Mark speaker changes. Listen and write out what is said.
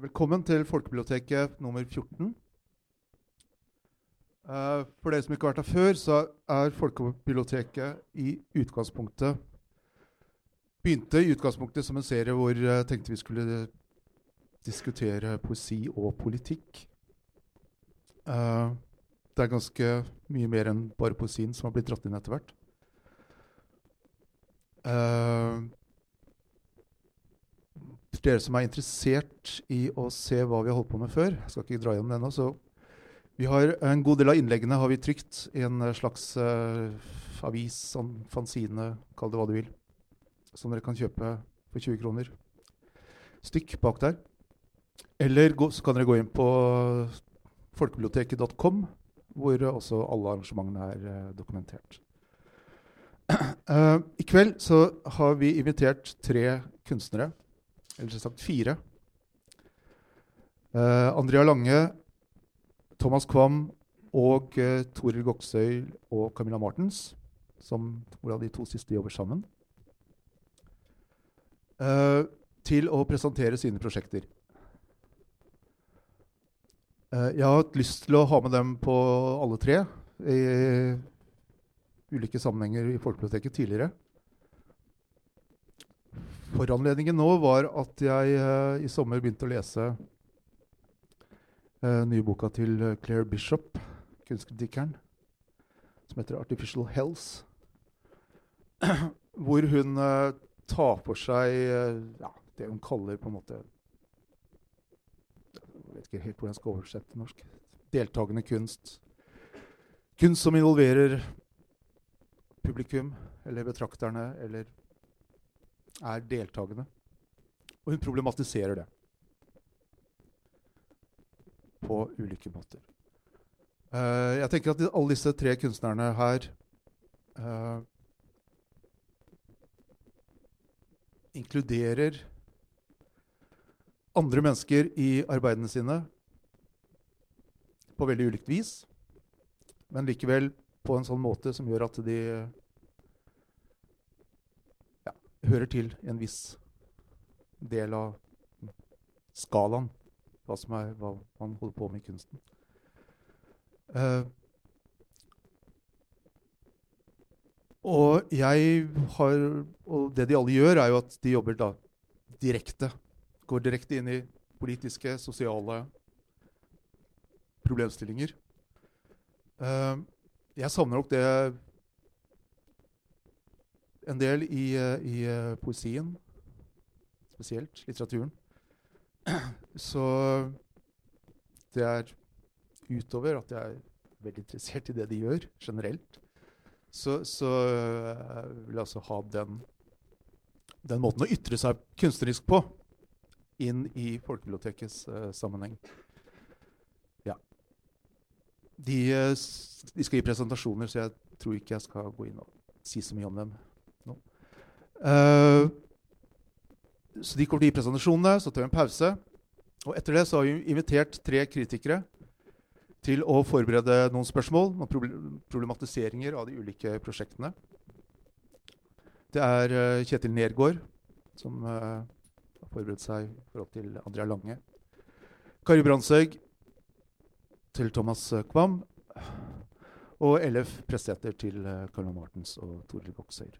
Speaker 1: Velkommen til Folkebiblioteket nummer 14. Uh, for dere som ikke har vært her før, så er Folkebiblioteket i utgangspunktet Begynte i utgangspunktet som en serie hvor jeg tenkte vi skulle diskutere poesi og politikk. Uh, det er ganske mye mer enn bare poesien som har blitt dratt inn etter hvert. For dere som er interessert i å se hva vi har holdt på med før, jeg skal ikke dra gjennom det ennå, så vi har En god del av innleggene har vi trykt i en slags uh, avis, sånn fanzine, kall det hva du vil, som dere kan kjøpe for 20 kroner stykk bak der. Eller gå, så kan dere gå inn på folkebiblioteket.com, hvor også alle arrangementene er uh, dokumentert. Uh, I kveld så har vi invitert tre kunstnere, eller sagt fire. Andrea Lange, Thomas Kvam og uh, Toril Goksøy og Camilla Martens, som, hvorav de to siste jobber sammen, uh, til å presentere sine prosjekter. Uh, jeg har hatt lyst til å ha med dem på alle tre i ulike sammenhenger i Folkebiblioteket tidligere. Foranledningen nå var at jeg i sommer begynte å lese uh, nye boka til eh, Claire Bishop, kunstkritikeren, som heter 'Artificial Health'. hvor hun uh, tar for seg uh, ja, det hun kaller på en måte Jeg vet ikke helt hvordan jeg skal oversette til norsk. Deltakende kunst. Kunst som involverer publikum eller betrakterne, eller er deltakende. Og hun problematiserer det på ulike måter. Uh, jeg tenker at alle disse tre kunstnerne her uh, inkluderer andre mennesker i arbeidene sine på veldig ulikt vis, men likevel på en sånn måte som gjør at de hører til en viss del av skalaen hva, som er, hva man holder på med i kunsten. Uh, og jeg har Og det de alle gjør, er jo at de jobber da direkte. Går direkte inn i politiske, sosiale problemstillinger. Uh, jeg savner nok det en del i, i uh, poesien, spesielt litteraturen. Så det er utover at jeg er veldig interessert i det de gjør generelt, så, så jeg vil jeg altså ha den, den, måten å ytre seg kunstnerisk på inn i folkebibliotekets uh, sammenheng. Ja. De, de, skal gi presentasjoner, så jeg tror ikke jeg skal gå inn og si så mye om dem nå. Uh, så de kommer til å gi presentasjonene, så tar vi en pause. Og etter det så har vi invitert tre kritikere til å forberede noen spørsmål, og problematiseringer av de ulike prosjektene. Det er uh, Kjetil Nergård, som uh, har forberedt seg i forhold til Andrea Lange. Kari Brandtzæg til Thomas Kvam. Og LF Pressæter til Karl Martens og Toril Goksøyr.